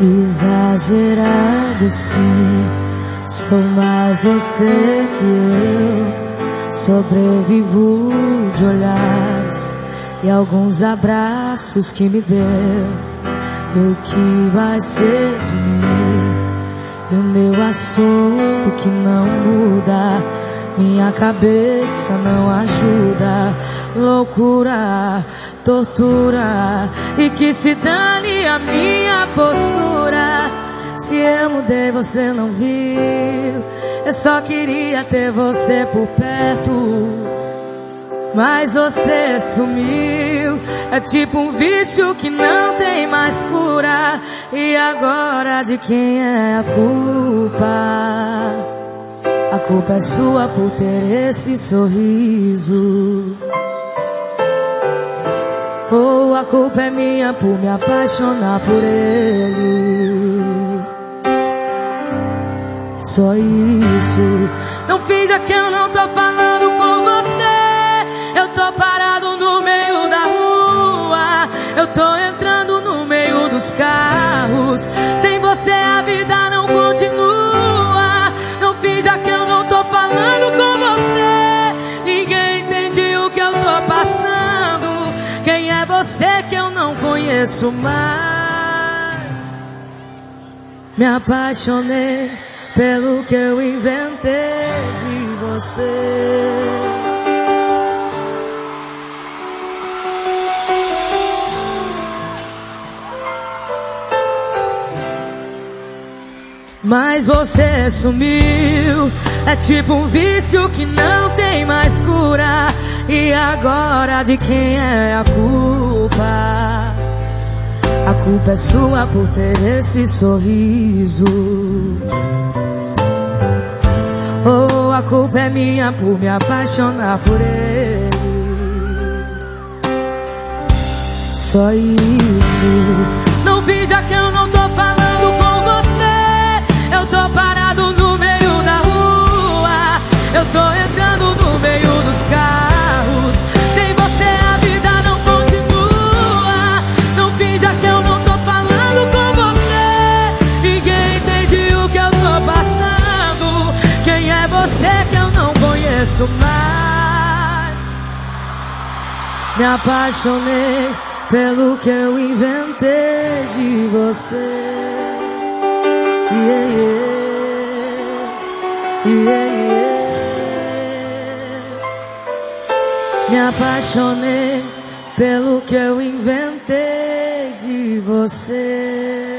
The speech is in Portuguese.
Exagerado sim, sou mais você que eu. Sobrevivo de olhares e alguns abraços que me deu. O que vai ser de mim? E o meu assunto que não muda. Minha cabeça não ajuda. Loucura, tortura. E que se dane a minha postura. Se eu mudei, você não viu. Eu só queria ter você por perto. Mas você sumiu. É tipo um vício que não tem mais cura. E agora de quem é a culpa? Culpa é sua por ter esse sorriso. Ou a culpa é minha por me apaixonar por ele. Só isso. Não finja que eu não tô falando com você. Eu tô parado no meio da rua. Eu tô entrando no meio dos carros. Sem você a vida não continua. É você que eu não conheço mais? Me apaixonei pelo que eu inventei de você. Mas você sumiu, é tipo um vício que não tem mais. E agora de quem é a culpa? A culpa é sua por ter esse sorriso. Ou a culpa é minha por me apaixonar por ele. Só isso. Não finja que eu não tô falando com você. Eu tô parado conheço mais? Me apaixonei pelo que eu inventei de você. Yeah. Yeah, yeah. Me apaixonei pelo que eu inventei de você.